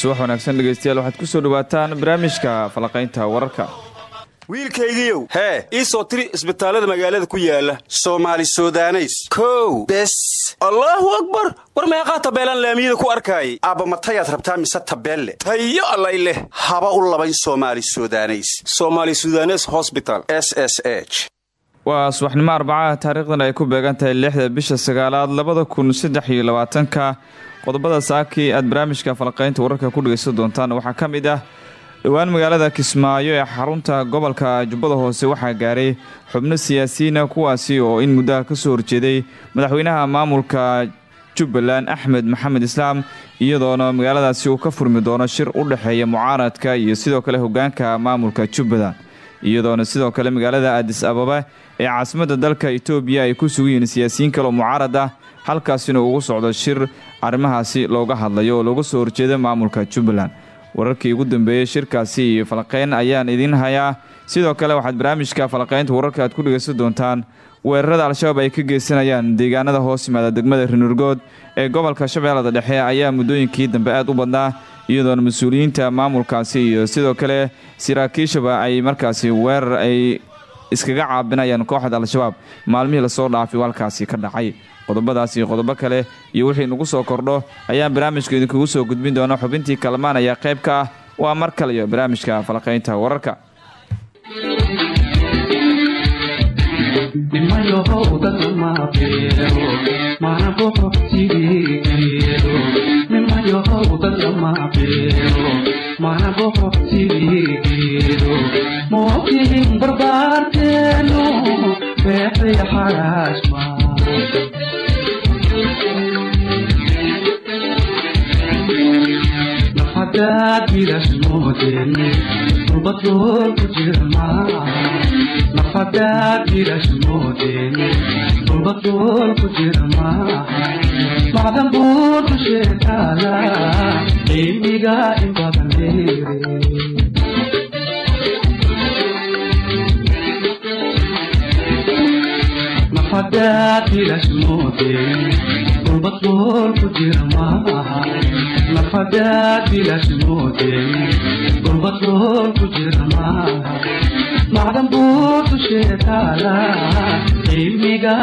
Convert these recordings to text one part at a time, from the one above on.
subax wanaagsan dhegeystayaal waxaad ku soo dhawaataan barnaamijka falaqaynta wararka. Wiilkaygiiow hee ii soo tiri isbitaallada magaalada ku yaalla soomaali sudaneys. Kow bes. Allaahu akbar! War meeqaa tabeelaan laamiyada ku arkaayay? Aabbamatayaad rabtaa mise tabeelle? Tayo allay leh. Haba u labayn soomaali sudaneys. Soomaali sudanes hosbital s s h. Waa subaxnimo arbacaha taariikhdan ay ku beegan tahay lixda bisha sagaalaad labada kun saddex iyo labaatanka qodobada saakii aad barnaamijka falaqaynta wararka ku dhegeysan doontaan waxaa ka mid ah dhowaan magaalada kismaayo ee xarunta gobolka jubbada hoose waxaa gaaray xubno siyaasiyiina kuwaasi oo in muddaha ka soo horjeeday madaxweynaha maamulka jubbaland axmed maxamed islaam iyadoona magaaladaasi uu ka furmi doono shir u dhexeeya mucaaradka iyo sidoo kale hogaanka maamulka jubbaland. Iyadoona sidoo kale magaalada aadis ababa ee caasimadda dalka etoobiya ay ku sugan yihiin siyaasiyiin kale oo mucaarad ah halkaasina ugu socdo shir arrimahaasi looga hadlayo oo looga soo horjeeda maamulka jubbaland wararkii ugu dambeeyey shirkaasi iyo falaqayn ayaan idiin hayaa. Sidoo kale waxaad barnaamijka falaqaynta wararka aad ku dhegaysan doontaan. Weerarada al-shabaab ay ka geysanayaan deegaanada hoos yimaada degmada rinurgood ee gobolka shabeellada dhexe ayaa muddooyinkii dambe aad u badnaa iyadoona mas'uuliyiinta maamulkaasi iyo sidoo kale saraakiishaba ay markaasi weerar ay iskaga caabinayaan kooxda al-shabaab. Maalmihii la soo dhaafay halkaasi ka dhacay. Qodobadaas iyo qodobo kale iyo wixii nagu soo kordho ayaan barnaamijka idinkugu soo gudbin doona xubintii kalamaan ayaa qayb ka ah. Waa mar kale iyo barnaamijka falaqaynta wararka macdan buurtu sheekaala cilmiga in badan leere nafadaad bilashmoodeen dhulbadbool ku jira maaha nafadaad bilashmoodeen dhulbadbool ku jira maaha macdan buurtu sheekaala cilmiga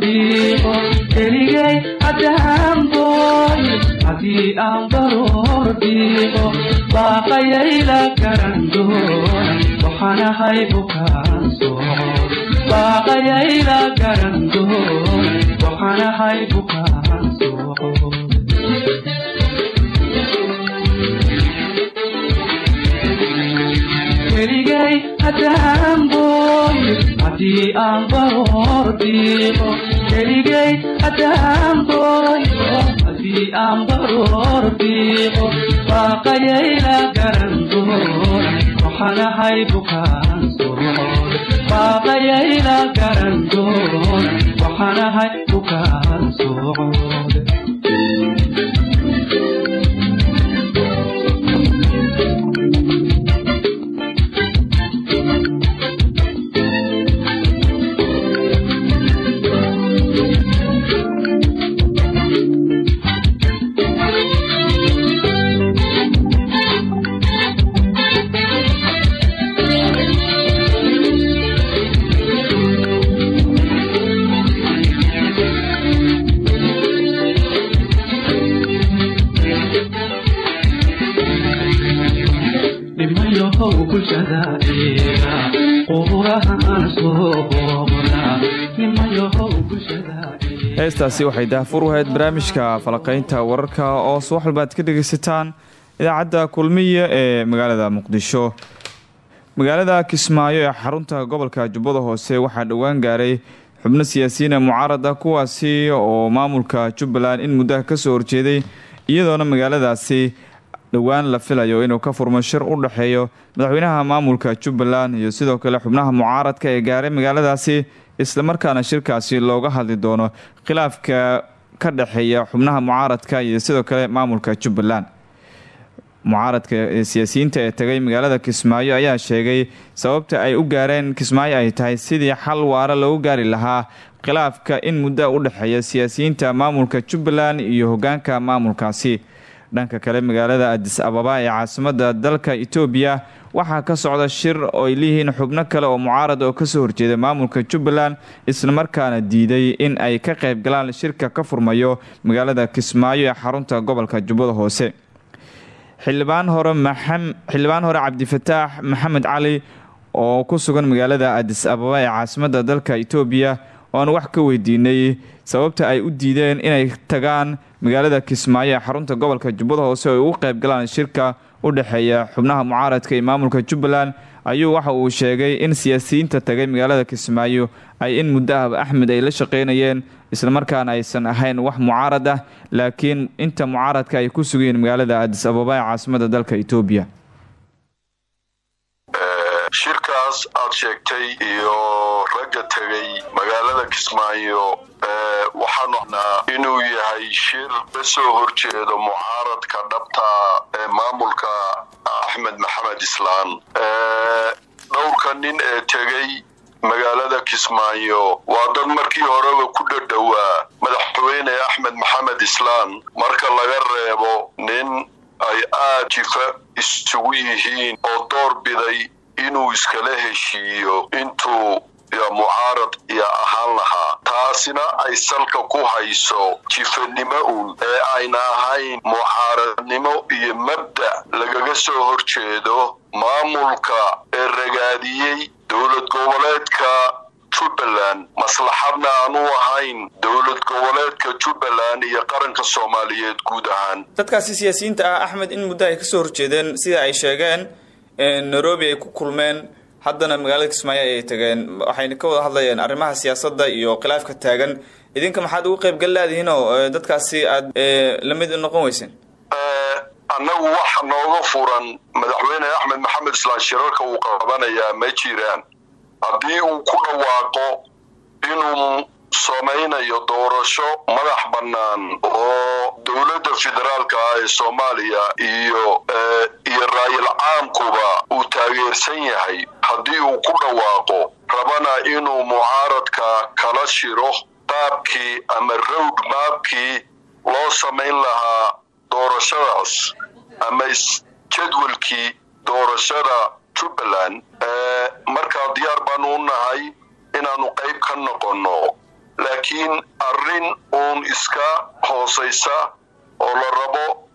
dhiiqo booyo haddii aan baroor dhiiqo baaqayayla garan doona waxaan ahay bukaan socod baaqayayla garan doona waxaan ahay bukaan socod keligay haddaan booyo haddii aan baroor dhiiqo keligay haddaan booyo haddii aan baroor dhiiqo baaqayayla garan doona waxaan ahay bukaan socod baaqayayla garan doona waxaan ahay bukaan socod heestaasi waxay daahfur u ahayd barnaamijka falaqaynta wararka oo subax walba ka dhegaysataan idaacadda kulmiya ee magaalada muqdisho. Magaalada kismaayo ee xarunta gobolka jubbada hoose waxaa dhowaan gaaray xubno siyaasiyiina mucaarad ah kuwaasi oo maamulka jubbaland in muddaha ka soo horjeeday iyadoona magaaladaasi dhowaan la filayo inuu ka furmo shir u dhexeeyo madaxweynaha maamulka jubbaland iyo sidoo kale xubnaha mucaaradka ee gaaray magaaladaasi islamarkaana shirkaasi looga hadli doono khilaafka ka dhexeeya xubnaha mucaaradka iyo sidoo kale maamulka jubbaland. Mucaaradka ee siyaasiyiinta ee tagay magaalada kismaayo ayaa sheegay sababta ay u gaareen kismaayo ay tahay sidii xal waara loogu gaari lahaa khilaafka in muddo u dhexeeya siyaasiyiinta maamulka jubbaland iyo hogaanka maamulkaasi dhanka kale magaalada adis ababa ee caasimada dalka etoobiya waxaa ka socda shir oo ay leeyihiin xubno kale oo mucaarad oo ka soo horjeeda maamulka jubbaland islamarkaana diiday in ay ka qayb galaan shirka ka furmayo magaalada kismaayo ee xarunta gobolka jubbada hoose. Xildhibaan hore xildhibaan hore cabdifataax maxamed cali oo ku sugan magaalada adis ababa ee caasimada dalka etoobiya oan wax ka weydiinay sababta ay u diideen inay tagaan magaalada kismaayo ee xarunta gobolka jubbada hoose oo ay ugu qayb galaan shirka u dhexeeya xubnaha mucaaradka iyo maamulka jubbaland. Ayuu waxa uu sheegay in siyaasiyiinta tagay magaalada kismaayo ay in muddo ahba axmed ay la shaqeynayeen islamarkaana aysan ahayn wax mucaarad ah. Laakiin inta mucaaradka ay ku sugayeen magaalada adis ababa ee caasimada dalka etoobiya shirkaas aad sheegtay iyo ragga tegay magaalada kismaayo waxaanu inuu yahay shir ka soo horjeedo mucaaradka dhabta ee maamulka axmed maxamed islaan. Dhowrka nin ee tegay magaalada kismaayo waa dad markii horeba ku dhadhowaa madaxweyne axmed maxamed islaan. Marka laga reebo nin ay aad jifa isugu yihiin oo door biday inuu iskala heshiiyo intuu mucaarad iyo ahaan lahaa. Taasina ay salka ku hayso jifanimo uun ee ayna ahayn mucaaradnimo iyo mabda lagaga soo horjeedo maamulka ee ragaadiyey dowlad goboleedka jubbaland. Maslaxadna aan u ahayn dowlad goboleedka jubbaland iyo qaranka soomaaliyeed guud ahaan. Dadkaasi siyaasiyiinta ah axmed in muddo ay ka soo horjeedeen sida ay sheegeen nairobi ay ku kulmeen haddana magaalada kismaayo ayay tageen. Waxayna ka wada hadlayeen arrimaha siyaasadda iyo khilaafka taagan. Idinka maxaad ugu qayb gal laadihiin oo dadkaasi aad la mid noqon weyseen annagu waxa nooga furan madaxweyne axmed maxamed islaan shirarka uu qabanayaa ma jiraan. Haddii uu ku dhawaaqo inuu samaynayo doorasho madax bannaan oo dowladda federaalka ah ee soomaaliya iyo iyo raayil caamkuba uu taageersan yahay haddii uu ku dhawaaqo rabana inuu mucaaradka kala shiro qaabkii ama rowd maabkii loo samayn lahaa doorashadaas ama jadwalkii doorashada jubbaland markaa diyaar baanu u nahay inaanu qayb ka noqonno laakiin arrin uun iska hoosaysa oo la rabo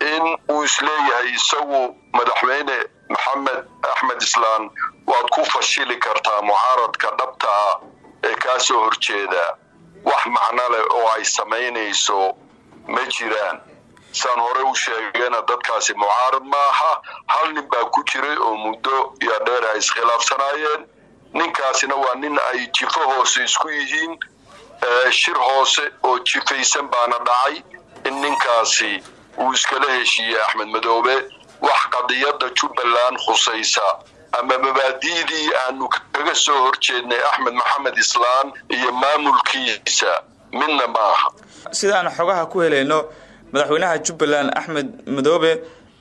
in uu is leeyahay isagu madaxweyne maxamed axmed islaan waad ku fashili kartaa mucaaradka dhabtaa ee kaa soo horjeeda. Wax macno leh oo ay samaynayso ma jiraan. Saan hore u sheegayna dadkaasi mucaarad ma aha hal nin baa ku jiray oo muddo iyo dheer ay iskhilaafsanaayeen ninkaasina waa nin ay jifo hoose isku yihiin shir hoose oo jifaysan baana dhacay in ninkaasi uu iskala heshiiyey axmed madoobe. Wax qadiyadda jubbaland khusaysa. Ama mabaadi'dii aanu kaga soo horjeednay axmed maxamed islaan iyo maamulkiisa. Midna maaha sidaan xogaha ku helayno madaxweynaha jubbaland axmed madoobe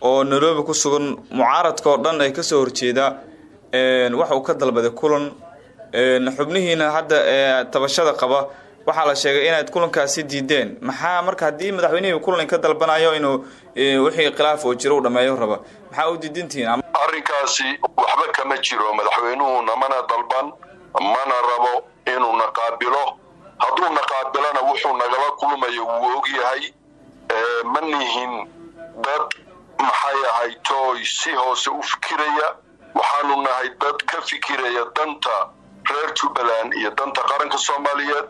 oo nairobi ku sugan mucaaradka oo dhan ay ka soo horjeeda waxa uu ka dalbaday kulan xubnihiina hadda tabashada qaba waxaa la sheegay inaad kulankaasi diideen. Maxaa marka haddii madaxweynihii kulan ka dalbanayo inuu wixii khilaaf oo jiro u dhameeyo raba? Maxaa u diidintihiin? Arrinkaasi waxba kama jiro. Madaxweynuhu namana dalban mana rabo inuu na qaabilo hadduu na qaabilana wuxuu nagala kulmayo wuu ogyahay ma nihin dad maxay ahay tooy si hoose u fikiraya. Waxaanu nahay dad ka fikiraya danta reer jubbaland iyo danta qaranka soomaaliyeed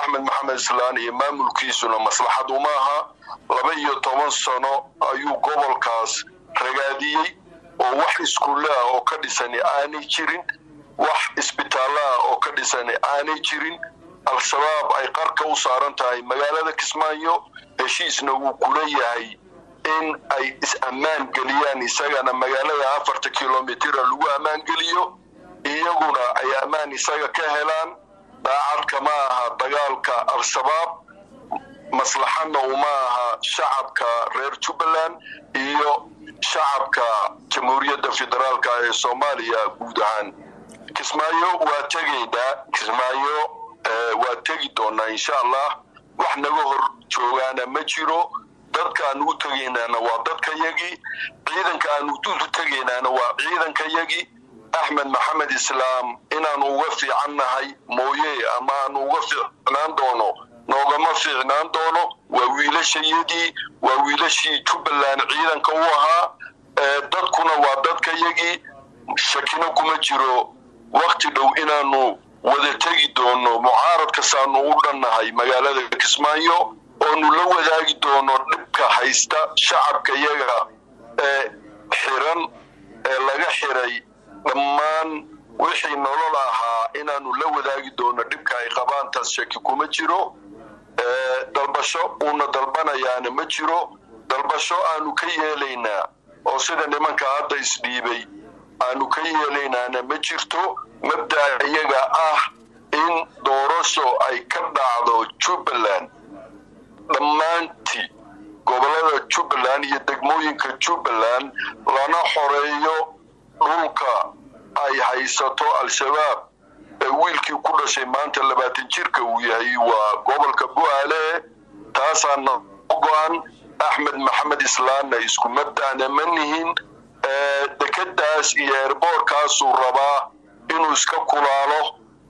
axmed maxamed islaan iyo maamulkiisuna maslaxad uma aha. Laba iyo toban sano ayuu gobolkaas ragaadiyey oo wax iskuulle ah oo ka dhisani aanay jirin. Wax isbitaallo ah oo ka dhisani aanay jirin. Al-shabaab ay qarka u saaran tahay magaalada kismaayo. Heshiisna uu kula yahay in ay is-ammaan geliyaan isagana magaalada afarta kilomitira lagu ammaan geliyo. Iyaguna ay ammaan isaga ka helaan daacad kama aha dagaalka al-shabaab maslaxadna uma aha shacabka reer jubbaland iyo shacabka jamhuuriyadda federaalka ee soomaaliya guud ahaan. Kismaayo waa tegaynaa kismaayo waa tegi doonaa insha allah. Wax naga hor joogaana ma jiro. Dadka aan u tegaynaana waa dadkayagii ciidanka aan u tegaynaana waa ciidankayagii axmed maxamed islaam inaanu uga fiican nahay mooye ama aanu uga fiicnaan doono noogama fiicnaan doono waa wiilashayadii waa wiilashii jubbaland ciidanka u ahaa dadkuna waa dadkayagii shakino kuma jiro. Wakti dhow inaanu wada tegi doono mucaaradkasaanu u dhannahay magaalada kismaayo oonu la wadaagi doono dhibka haysta shacabka yaga ee xiran ee laga xiray dhammaan wixii nolol ahaa inaanu la wadaagi doono dhibka ay qabaan taas shaki kuma jiro. Dalbasho uuna dalbanayaana ma jiro. Dalbasho aanu ka yeelaynaa oo sida nimanka hadda isdhiibay aanu ka yeelaynaana ma jirto. Mabdaa iyaga ah in doorasho ay ka dhacdo jubbaland. Dhammaantii gobollada jubbaland iyo degmooyinka jubbaland lana xoreeyo dhulka ay haysato al-shabaab ee wiilkii ku dhashay maanta labaatan jirka uu yahay waa gobolka go'aale taasaana go-an. Axmed maxamed islaanna isku mabda'na ma nihin dekadaas iyo eerboorkaasuu rabaa inuu iska kulaalo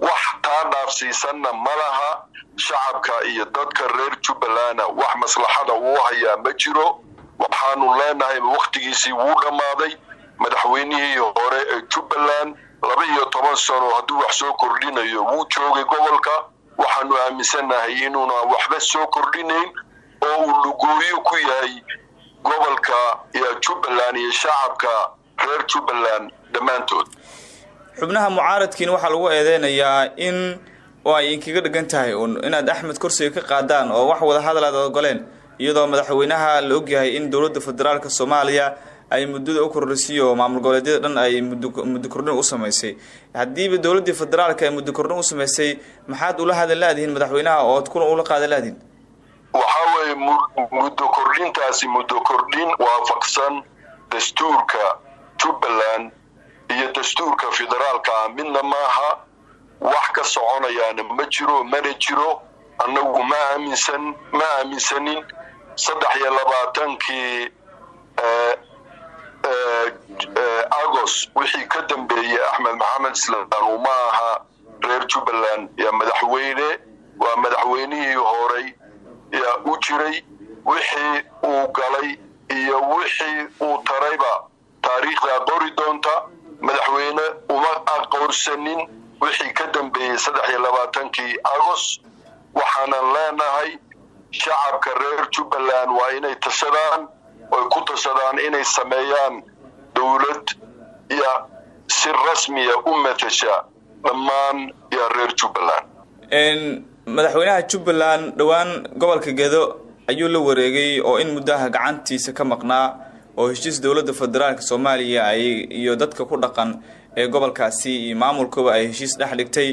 wax taa dhaafsiisanna ma laha. Shacabka iyo dadka reer jubbalandna wax maslaxada uu hayaa ma jiro. Waxaanu leenahay wakhtigiisii wuu dhammaaday madaxweynihii hore ee jubbaland laba iyo toban sano hadduu wax soo kordhinayo wuu joogay gobolka. Waxaanu aaminsannahay inuuna waxba soo kordhinayn oo uu lugooyo ku yahay gobolka jubbaland iyo shacabka reer jubbaland dhammaantood. Xubnaha mucaaradkiina waxaa lagu eedeynayaa in oo ay inkaga dhigan tahay un inaad axmed kursiga ka qaadaan oo wax wada hadal ogoleen iyadoo madaxweynaha la ogyahay in dowladda federaalka soomaaliya ay muddada u kordhisay oo maamul goboleedyada dhan ay muddo kordhin u samaysay. Haddiiba dowladdii federaalka ay muddo kordhin u samaysay maxaad ula hadal laadihiin madaxweynaha ood kuna ula qaadan laadihin waxaa weeye muddo kordhintaasi muddo kordhin waafaqsan dastuurka jubbaland iyo dastuurka federaalka ah. Midna maaha wax ka soconayaana ma jiro mana jiro annagu ma aaminsan ma aaminsanin saddex iyo labaatankii agos wixii ka dambeeyey axmed maxamed islaan uma aha reer jubbaland yaa madaxweyne waa madaxweynihii horey yaa u jiray wixii uu galay iyo wixii uu tarayba. Taariikhdaa qori doonta madaxweyne uma aqoonsanin wixii ka dambeeyey saddex iyo labaatankii agos waxaanan leenahay shacabka reer jubbaland waa inay tashadaan oy ku tashadaan inay sameeyaan dowlad ya si rasmiya u matasha dhammaan yaa reer jubbaland. Madaxweynaha jubbaland dhowaan gobolka gedo ayuu la wareegay oo in muddaha gacantiisa ka maqnaa oo heshiis dowladda federaalka soomaaliya ay iyo dadka ku dhaqan ee gobolkaasi iyo maamulkooba ay heshiis dhex dhigtay.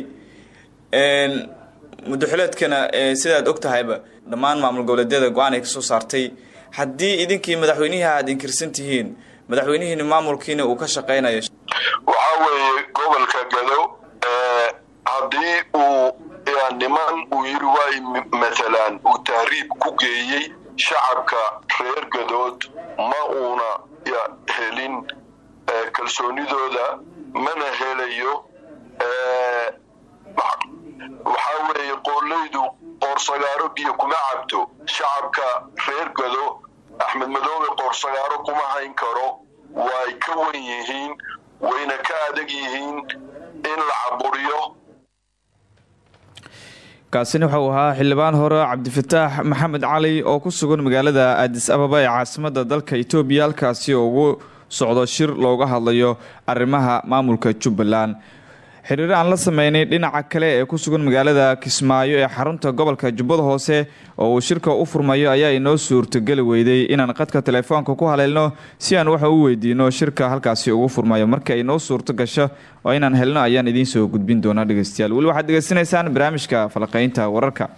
Muddoxileedkana sidaad og tahayba dhammaan maamul goboleedyada go'aan ay ka soo saartay haddii idinkii madaxweynihii aad inkirsan tihiin madaxweynihiina maamulkiina uu ka shaqaynayo waxaa weeye gobolka gado haddii uu niman uu yiri waa matalan uu tahriib ku geeyey shacabka reer gadood ma uuna helin kalsoonidooda mana helayo waxaa weeye qoollaydu qoorsagaaro biyo kuma cabto shacabka reer gado axmed madoobe qoorsagaaro kuma hayn karo. Way ka wan yihiin wayna ka adag yihiin in la caburiyo. Kaasina wuxuu ahaa xildhibaan hore cabdifataax maxamed cali oo ku sugan magaalada aadis ababa ee caasimada dalka etoobiya halkaasi oo ugu socdo shir looga hadlayo arrimaha maamulka jubbaland xiriir aan la sameynay dhinaca kale ee ku sugan magaalada kismaayo ee xarunta gobolka jubbada hoose oo uu shirka u furmayo ayaa inoo suurtogeli weyday inaan qadka telefoonka ku haleelno si aan waxa u weydiino shirka halkaasi ugu furmayo. Marka ay noo suurto gasho oo inaan helno ayaan idiin soo gudbin doonaa dhegeystayaal. Weli waxaad degeysanaysaan barnaamijka falaqaynta wararka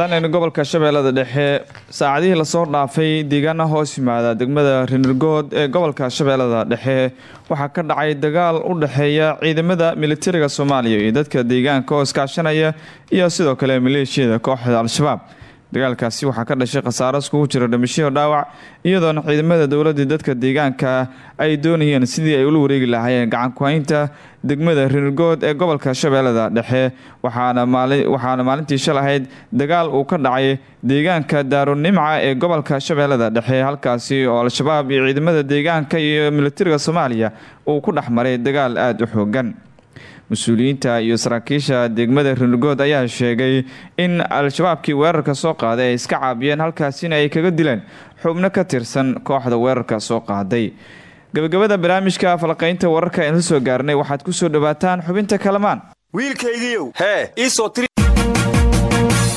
danaynu gobolka shabeellada dhexe saacadihii la soo dhaafay deegaana hoos yimaada degmada rinirgood ee gobolka shabeellada dhexe. Waxaa ka dhacay dagaal u dhexeeya ciidamada militariga soomaaliya iyo dadka deegaanka oo iskaashanaya iyo sidoo kale maleeshiyada kooxda al-shabaab dagaalkaasi waxaa ka dhashay khasaaro iskugu jira dhimashiyo dhaawac iyadoona ciidamada dowladii dadka deegaanka ay doonayeen sidii ay ula wareegi lahaayeen gacankuhaynta degmada rinirgood ee gobolka shabeellada dhexe. Waxaana maalintii shal ahayd dagaal uu ka dhacay deegaanka daarunimca ee gobolka shabeellada dhexe halkaasi oo al-shabaab iyo ciidamada deegaanka iyo militariga soomaaliya uu ku dhex maray dagaal aada u xoogan mas'uuliyiinta iyo saraakiisha degmada rinirgood ayaa sheegay in al-shabaabkii weerarka soo qaaday ay iska caabiyeen halkaasina ay kaga dileen xubno ka tirsan kooxda weerarka soo qaaday. Gabagabada barnaamijka falaqaynta wararka aynu soo gaarnay waxaad ku soo dhowaataan xubinta kalamaan. Wiilkaygiiow hee ii soo tiri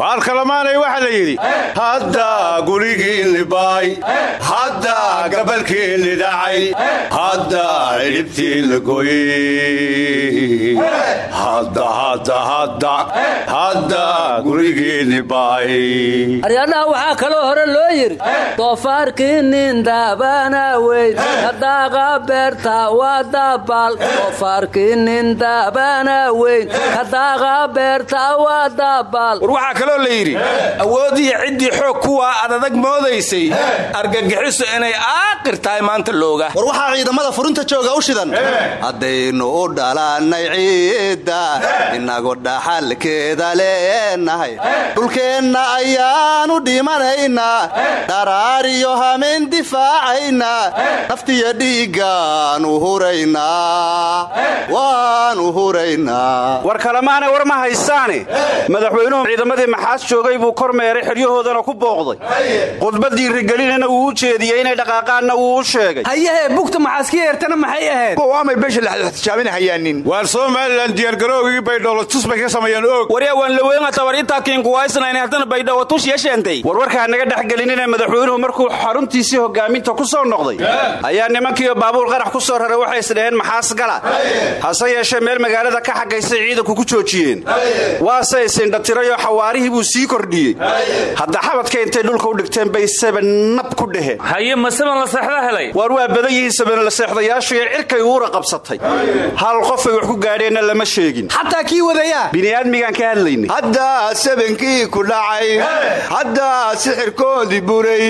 waar kalamaanay waxaa la yidhi hadda gurigiinni baay hadda gabalkiinni dhacay hadda cidhibtiinla goyey hadda gurigiinni baay. Aryadhaha waxaa kaloo hore loo yidhi doofaarkii nin daabana weyn kadaaqa beerta waa dabaal doofaarkii nin daabana weyn kadaaqa beerta waa waxaa kaloo la yidhi awooddiiyo ciddii xoog kuwaa adadag moodaysay argagixisu inay aaqir tahay maanta looga. War waxaa ciidamada furinta jooga u shidan. Haddaynu u dhalannay ciidda inagu dhaxalkeeda leenahay. Dhulkeenna ayaanu dhimanaynaa dharaariyo hameen difaacaynaa naftiyo dhiiggaanu huraynaa waanu huraynaa war kalemaane war ma haysaane. Madaxweynuhu ciidamadii maxaas joogay buu kor meeray ku booqday. Khudbaddii rigelinana wuu u jeediyey inay dhaqaaqaanna wuu u sheegay. Hayahee bugta maxaaska yeertana maxay ahayd? Waamay besha laxtijaabinahayaanin waar somalilan diyaargaroogii baydhowlatus bay ka sameeyeen og waryaa waan laweynga tabar intaa kiinkuwaysnayn haddana baydhowatush yeesheentay. Warwarkaa naga dhex gelinina madaxweynuhu markuu xaruntiisii hogaaminta ku soo noqday. Ayaa nimankiiyo baabuur qarax ku soo raray waxay isdhaheen maxaas gala hase yeeshee meel magaalada ka xagaysay ciidanku ku joojiyeen. Waase isindhatirayoo xawaarihii buu sii kordhiyey hadda xabadka intay dhulka u dhigteen bay sabanab ku dheheen haye ma saban la seexda helay? Waar waa badan yihiin sabanla seexdayaashu iyo cirkay uura qabsatay. Hal qofay wax ku gaadheenna lama sheegin. Xataa kii wadayaa bini'aadmigaan ka hadlaynay haddaa sabankii ku dhacay. Haddaa sixirkoodii buray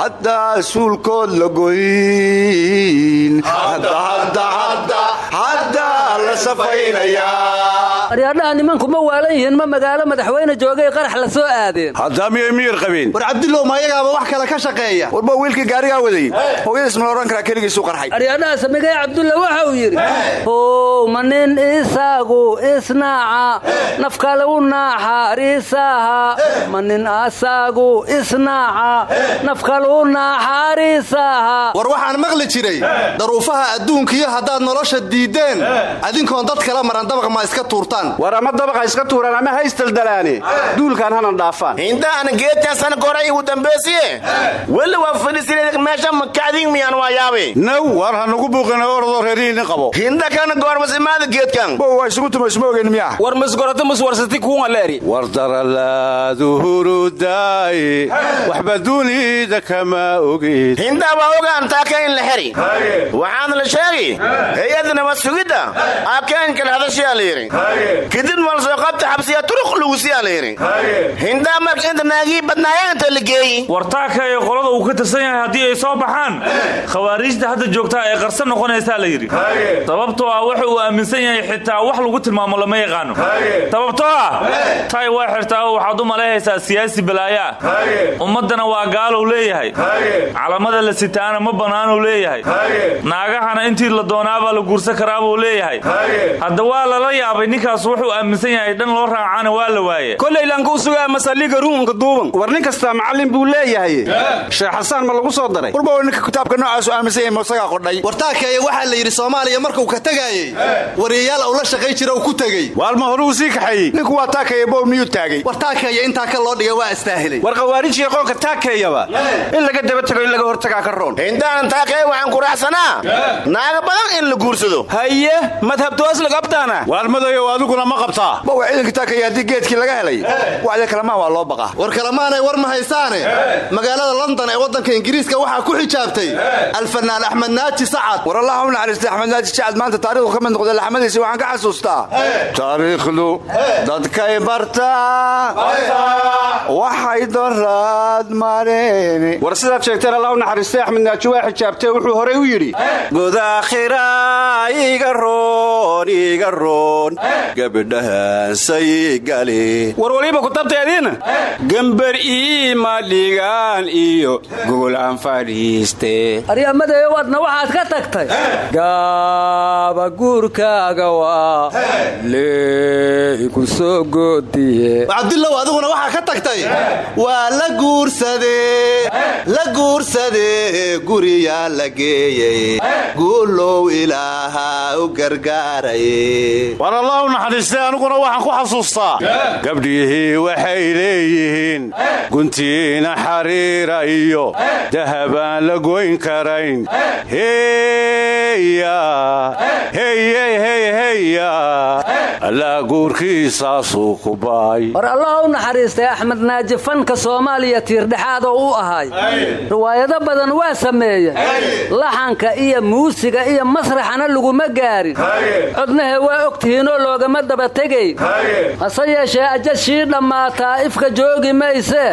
haddaa suulkood la goyn. La safaynayaa. Aryadhaha nimanku ma waalan yihiin ma magaalo madaxweyne joogay qarax la soo aadeen. Haddaa miyay miyir qabeen? War cabdillow ma ayagaaba wax kale ka shaqeeya. Warba wiilkii gaarigaa wadayey hooyadiis ma odhan karaa keligiisu qarxay. Aryadhaha samigay cabdulla waxa uu yidhi how ma nin isagu isnaaca nafkale u naaxariisaha ma nin asagu isnaaca nafkale u naaxariisaha war waxaan maqli jiray daruufaha adduunkiyo haddaad nolosha diiddeen adinkoon dad kala maran dabaqa ma iska tuurtaan. War ama dabaqa iska tuuraan ama haystaldalaane duulkaan hanan dhaafaan. Hindaana geedkaasana goray igu dambaysiye weli waa fadhiisineed meesha makacdiin miyaan waa yaabe naw waar ha nugu buuqina orodoo reerihiinni qabo. Hindakana goorma mas imaada geedkan. Bow waa isugu tuma isma ogeyn miyaa? War masgorata maswarsati kuwa leeri. War daralaadu hurudaaye waxba dunida kama ogid. Hindaa waa ogaan taaka in la xeri waxaana la sheegi. Hay'adda nabad sugidda aakeenkal hadashayaa la yidhi kadib malsoo qabta xabsiya turuq lugusiyaa la yidhi hindaa marka inta naagii badnaayeen inta la geeyi? Wartaaka ee qolada uu ka tirsan yahay haddii ay soo baxaan khawaariijta hadda joogtaa ay qarsan noqonaysaa la yidhi. Sababtoo ah waxa uu aaminsan yahay xitaa wax lagu tilmaamo lama yaqaano. Sababtoo ah tay waa xirtaa oo waxaad u malayhaysaa siyaasi balaayaa. Ummaddana waa gaalow leeyahay. Calamada la sitaana ma bannaanuu leeyahay. Naagahana intii la doonaabaa la guursan karaabuu leeyahay. Hadda waa lala yaabay ninkaas wuxuu aaminsan yahay dhan loo raacana waa la waaye kollaylanka u sugaa masaliga ruunka duuban war nin kastaa macallin buu leeyahay. Sheekh xasaan ma lagu soo daray. Warba ninka kitaabka noocaasu aaminsan yahay moosagaa qodhay? Wartaakeeye waxaa la yidhi soomaaliya markuu ka tegaayey wariyayaal uu la shaqay jira uu ku tegey waalma horuu sii kaxeeyey ninku waa taakaya bow miyuu taagay? Wartaakeeye intaa ka loo dhigay waa istaahilay. War khawaarijii qoonka taakayaba in laga daba tego in laga hortagaa ka roon. Hindaanan taakee waxaan ku raacsanaa? Naaga badan in la guursado. Haye madhabtoos lagabtaana waalmadayow adiguna ma qabtaa. Bow ciidanka taakaya haddii geedkii laga helay wacda kalamaan waa loo baqaa. War kalamaanay war ma haysaane. Magaalada london ee waddanka ingiriiska waxaa ku xijaabtay alfanaan axmed naaji sacad. War allaha u naxariistay axmed naaji sacad maanta taarikhdu ka mid laxmadiisi waxaan ka xasuustaa. Taariikhdu dadkay bartaa waxay doraad mareen war sidaad sheegteen allah u naxariistay axmed naaji waa xijaabtee wuxuu horey u yidhi godaakhira iga roon iga roon gabidhahansay gali waliba kutabteediina gambar iima dhigaan iyo gogolaan fadhiiste aryamadeeyo wadna waxaad ka tagtay? Gaaba guurkaaga waa leeku soo goodiye cabdillow adiguna waxaa ka tagtay? Waa la guursadee la guursadee guriyaa la geeyey guulow ilaaha u gargaaraye. War allah u naxariistay aniguna waxaan ku xasuustaa. Gabdhihii waxay leeyihiin guntiina xariira iyo dahabaan la goyn karayn. Heya heyheyheyheya allaa guurkiisaasuu ku baay. War allah u naxariistay axmed naaji fanka soomaaliya tiirdhexaadoo u ahay. Riwaayado badan waa sameeyey laxanka iyo muusiga iyo masraxana laguma gaarin. Codnahe waa ogtihiinoo loogama daba tegayn hase yeeshee ajashii dhammaataa ifka joogi mayse.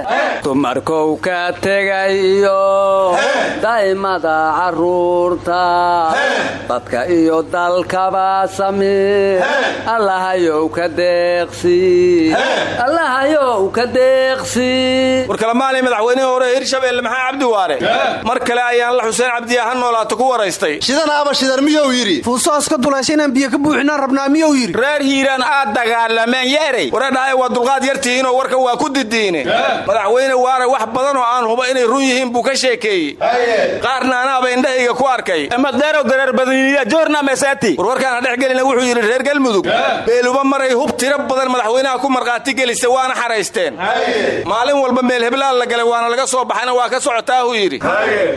Dumarkow ka tegay iyo daa'imada carruurta dadka iyo dalkaba samir allahayow ka deeqsi. Allahayow ka deeqsi. War kalamaanay madaxweynihii hore hirshabeelle maxaa cabdi waare? Mar kale ayaan la xuseen cabdiya ha noolaato ku waraystay. Shidanaaba shidar miyuu yidhi? Fuusooska dulaysa inaan biyo ka buuxinaan rabnaa miyuu yidhi? Reer hiiraan aad dagaalameen yeerey waradhahay waa dulqaad yartihiinoo warka waa ku didiine. Madaxweyne waare wax badan oo aan huba inay run yihiin buu ka sheekeeyey. Qaarna anaaba indhahayga ku arkay. Amadeerow dareer badaniya joorna mesaati warwarkaan ha dhex gelina wuxuu yidhi reer galmudug beeluba maray hub tiro badan madaxweynaha ku markhaati gelisa waana xaraysteen. Maalin walba meel heblaal la galay waana laga soo baxayna waa ka socotaahuu yidhi.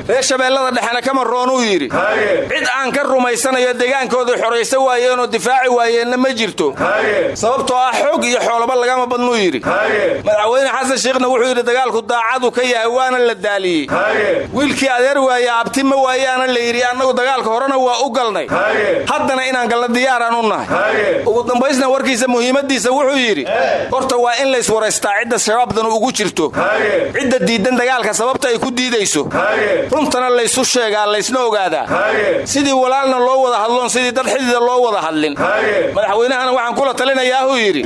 Reer shabeellada dhexena kama roonuu yidhi. Cid aan ka rumaysanayo degaankooda xoraysa waayeenoo difaaci waayeenna ma jirto. Sababtoo ah xoog iyo xoolaba lagama badnuu yidhi. Madaxweyne xasan shiikhna wuxuu yidhi dagaalku daacadu ka yahay waana la daaliyey. Wiilkii adeer waaye abti ma waayaana la yidhi annagu dagaalka horena waa u galnay. Haddana inaan galna diyaaraan u nahay dambaysna warkiisa muhiimadiisa wuxuu yidhi horta waa in layswaraystaa cidda shabaabdan ugu jirto. Cidda diidan dagaalka sababta ay ku diidayso. Runtana laysu sheegaa laysna ogaadaa sidii walaalna loo wada hadloon sidii dad xidida loo wada hadlin. Madaxweynahana waxaan kula talinayaahuu yidhi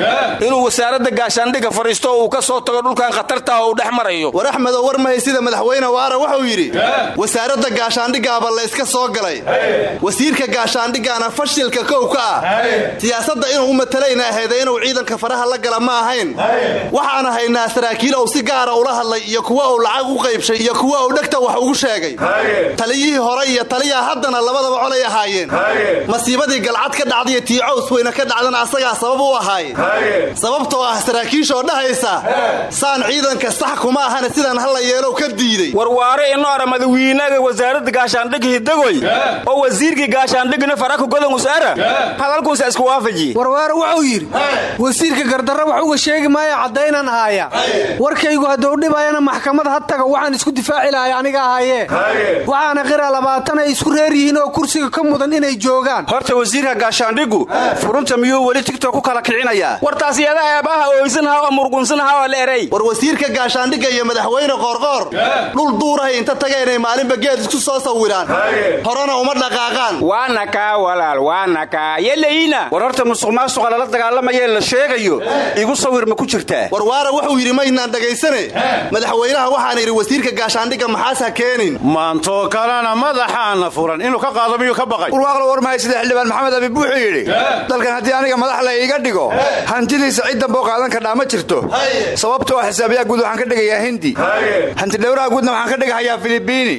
inuu wasaaradda gaashaandhigga fadhiisto oo uu ka soo tago dhulkan khatartaah oo uu dhex marayo. War axmedow war mahay sida madaxweyne waara wuxuu yidhi wasaaradda gaashaandhiggaaba layska soo galay. Wasiirka gaashaandhiggaana fashilka kow ka ah. Siyaasadda inuu u matalayna ahayda inuu ciidanka faraha la gala ma ahayn. Waxaan haynaa saraakiil uu si gaara ula hadlay iyo kuwa uu lacag u qaybshay iyo kuwa uu dhegta wax ugu sheegay. Taliyihii hore iyo taliyaha haddana labadaba colay ahaayeen. Masiibadii galcad ka dhacdaiyo tii cows weyne ka dhacdana asagaa sabab u ahaaye sababtoo ah saraakiishoo dhahaysa saan ciidanka sax kuma ahana sidaan hala yeelow ka diiday. Warwaare inoora madawiinaga wasaaradda gaashaandhig hidagoy oo wasiirkii gaashaandhigna faraka godan usaara hadalkunsa isku waafaji warwaare wuxuu yidhi wasiirka gardarra wax uga sheegi maayo caddaynan haaya warkaygu hadduu dhibayana maxkamad ha waxaan isku difaaci lahay aniga ahaayee waxaana qira labaatan ay isku reer yihiin oo kursiga ka mudan inay joogaan. Horta wasiirka gaashaandhigu furunta miyuu weli tigtok ku kala kicinayaa? Wartaas yada eebaha ooysanha oo murgunsanha oo la erey war wasiirka gaashaandhigga iyo madaxweyne qoorqoor dhul duurahay inta tageenay maalinba geed isku soo sawiraan. Horena uma dhaqaaqaan. Waana kaa walaal waana kaa yelayina war horta musuq maasuqa lala dagaalamayee la sheegayo igu sawir ma ku jirtaa warwaare wuxuu yidhi maynaan dhegaysane madaxweynaha waxaan idhi wasiirka gaashaandhigga maxaas ha keenin. Maantoo kalena madaxaana furan inuu ka qaado miyuu ka baqay? Warwaaqla warmahay sida xildhibaan maxamed abiib wuxuu yidhi dalkan haddii aniga madax la iiga dhigo hantidiisa cid damboo qaadan kadhaa ma jirto. Sababtoo ah xisaabiyaha guud waxaan ka dhigayaa hindi. Hantidhowraha guudna waxaan ka dhigahayaa filibiini.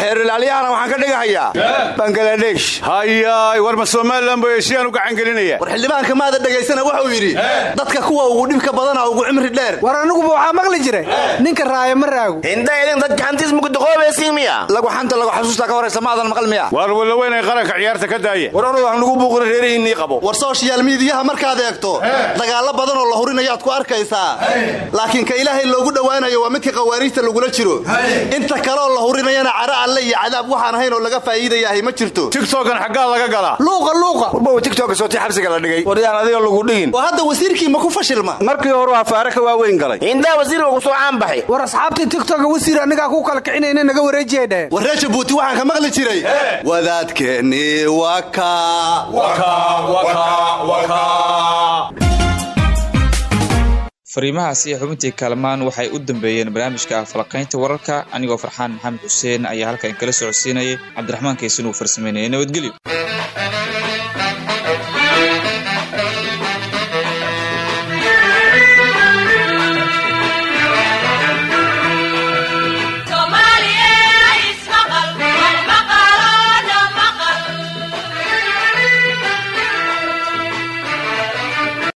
Xeerilaalyahana waxaan ka dhigahayaa bangaladesh hayaay war ma somalilan buu eeshiyaan u gacan gelinaya war xildhibaanka maada dhegaysana wuxuu yidhi dadka kuwa ugu dhibka badana ugu cimri dheer. War aniguba waxaa maqli jira ninka raaya ma raago. Hinda idin dadka hantiis mugudaqoobaysiin miya. Lagu xanta lagu xasuusta ka horaysa maadan maqal miya. Waar walaweynay qaranka ciyaarta ka daaya war orod wax nagu buuqina reerihiinnii qabo. War sooshiyaal miidiyaha markaad eegto dagaallo badan oo la hurinayaad ku arkaysaa. Laakiin ka ilaahay loogu dhowaanayo waa midka qawaariijta lagula jiro. Inta kaleoo la hurinayana cara alle iyo cadaab waxaan ahayn oo laga faa'iidayahay ma jirto. Tigtokan xaggaa laga galaa. Luuqa luuqa waryaan adiga lagu dhigin. Oo hadda wasiirkii ma ku fashilma markii hore waa faare ka waaweyn galay. Hindaa wasiirka ku soo caanbaxay. War asxaabtii tigtoka wasiir annigaa ku kala kicinayna naga wareejiyay dheheen war reer jabuuti waxaan ka maqli jiray. Wadaadkeennii waka. Fariimahaasi xubintii kaalmaan waxay u dambeeyeen barnaamijka falaqaynta wararka. Anigoo farxaan maxamed xuseen ayaa halkan kala socodsiinayay. Cabdiraxmaan kaysan uu farsameynaya nabadgelyo